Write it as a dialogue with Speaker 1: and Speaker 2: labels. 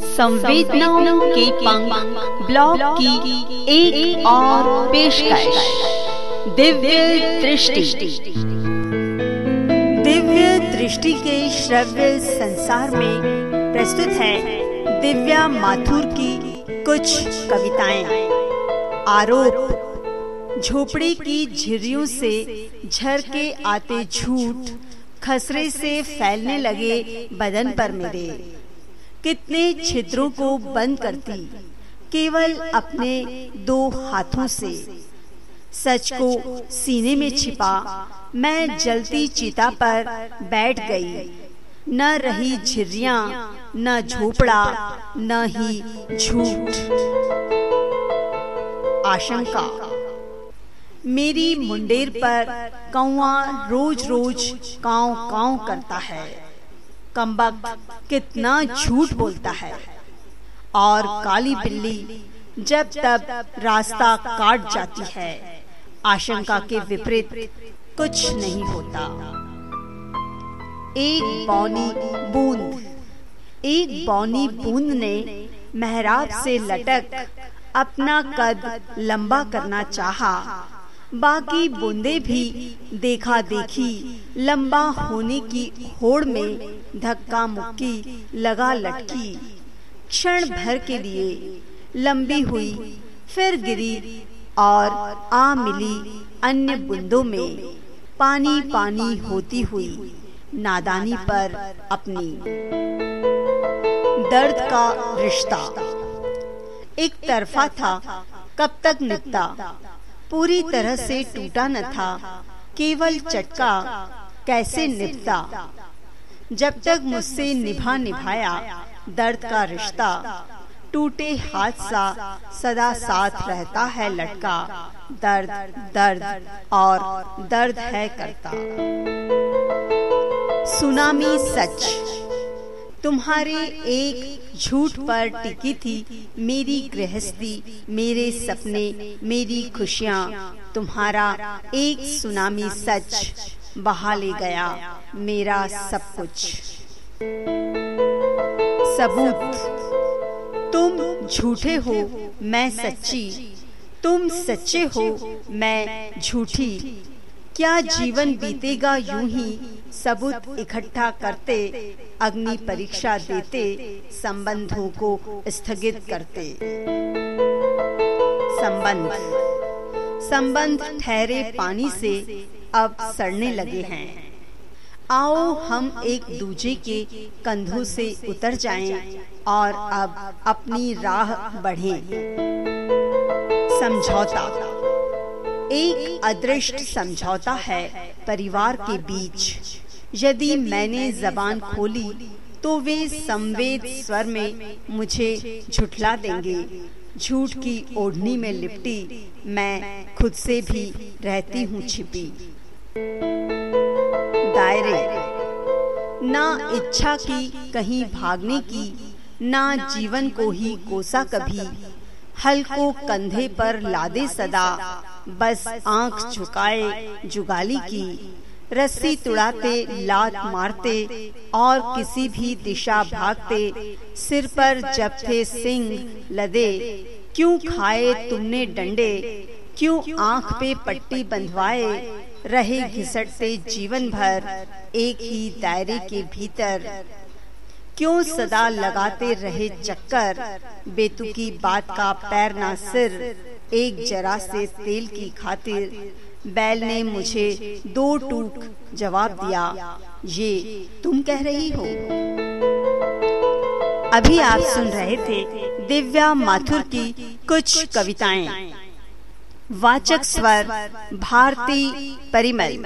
Speaker 1: संवेदनाओं के पंख ब्लॉग की एक, एक और पेशकश। दिव्य दृष्टि।
Speaker 2: दिव्य दृष्टि के श्रव्य संसार में प्रस्तुत है दिव्या माथुर की कुछ कविताएँ। आरोप। झोपड़ी की झिरियों से झर के आते झूठ खसरे से फैलने लगे बदन पर मेरे। कितने छिद्रों को बंद करती, केवल अपने दो हाथों से। सच को सीने में छिपा, मैं जलती चिता पर बैठ गई। न रही झिर्रिया, न झोपड़ा, न ही झूठ। आशंका। मेरी मुंडेर पर कौआ रोज रोज काव काव करता है। कम्बक कितना झूठ बोलता है। और काली बिल्ली जब तब रास्ता काट जाती है, आशंका के विपरीत कुछ नहीं होता। एक बौनी बूंद, एक बौनी बूंद ने मेहराब से लटक अपना कद लंबा करना चाहा। बाकी बूंदे भी देखा देखी, लंबा होने की होड़ में धक्का मुक्की लगा लटकी। क्षण भर के लिए लंबी हुई, फिर गिरी और आ मिली अन्य बूंदों में। पानी पानी होती हुई नादानी पर अपनी। दर्द का रिश्ता। एक तरफा था, कब तक निपटा पूरी तरह से टूटा न था केवल चटका कैसे निपटा जब तक मुझसे निभा निभाया दर्द का रिश्ता टूटे हाथ सा सदा साथ रहता है लटका। दर्द दर्द और दर्द है करता। सुनामी सच। तुम्हारे एक झूठ पर टिकी थी मेरी गृहस्थी, मेरे सपने, मेरी खुशियाँ। तुम्हारा एक सुनामी सच बहा ले गया, मेरा सब कुछ। सबूत, तुम झूठे हो, मैं सच्ची। तुम सच्चे हो, मैं झूठी। क्या जीवन बीतेगा यूँ ही सबूत इकट्ठा करते, अग्नि परीक्षा देते, संबंधों को स्थगित करते। संबंध। संबंध ठहरे पानी से अब सड़ने लगे हैं। आओ हम एक दूजे के कंधों से उतर जाएँ और अब अपनी राह बढ़ें। समझौता। एक अदृष्ट समझौता है परिवार के बीच। यदि मैंने जबान खोली तो वे संवेद स्वर में मुझे झुठला देंगे। झूठ की ओढ़नी में लिपटी, मैं खुद से भी रहती हूँ छिपी। दायरे। ना इच्छा की कहीं भागने की, ना जीवन को ही कोसा कभी। हल को कंधे पर लादे सदा बस आँख झुकाए, जुगाली की। रस्सी तुड़ाते, लात मारते और किसी भी दिशा भागते, सिर पर जब थे सिंह लदे, क्यों खाए तुमने डंडे, क्यों आँख पे पट्टी बंधवाए, रहे घिसटते जीवन भर एक ही दायरे के भीतर। क्यों सदा लगाते रहे चक्कर, बेतुकी बात का पैर ना सिर एक जरा से तेल की खातिर बैल ने मुझे दो टूक जवाब दिया, ये तुम कह रही हो? अभी आप सुन रहे थे दिव्या माथुर की कुछ कविताएँ। वाचक स्वर, भारती परिमल।